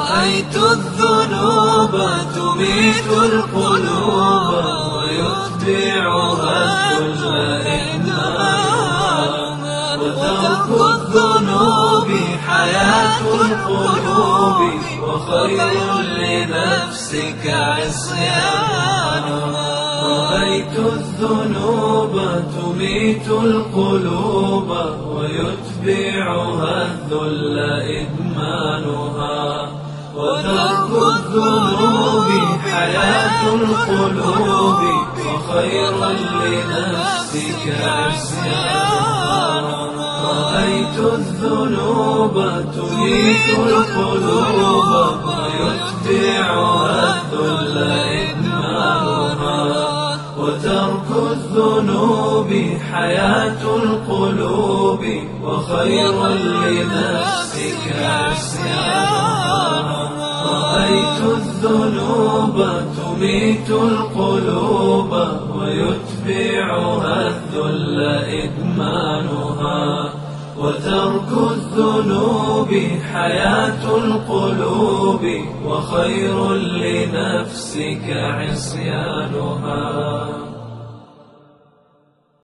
رأيت الذنوب تميت القلوب ويتبعها الذل وترك الذنوب حياة القلوب وخير لنفسك عصيانها رأيت الذنوب تميت القلوب ويتبعها الذل إدمانها. وترك الذنوب حياة القلوب وخيرا لنفسك عصيانها رأيت الذنوب تميت القلوب ويتبعها الذل وترك الذنوب حياة القلوب وخيرا لنفسك عصيانها تميت القلوب ويتبعها الذل إدمانها وترك الذنوب حياة القلوب وخير لنفسك عصيانها